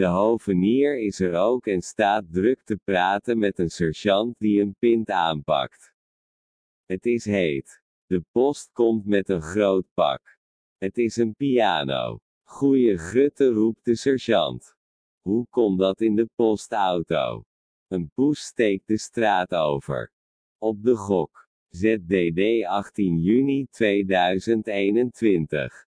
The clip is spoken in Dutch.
De hovenier is er ook en staat druk te praten met een sergeant die een pint aanpakt. Het is heet. De post komt met een groot pak. Het is een piano. Goeie gutte roept de sergeant. Hoe kon dat in de postauto? Een poes steekt de straat over. Op de gok. ZDD 18 juni 2021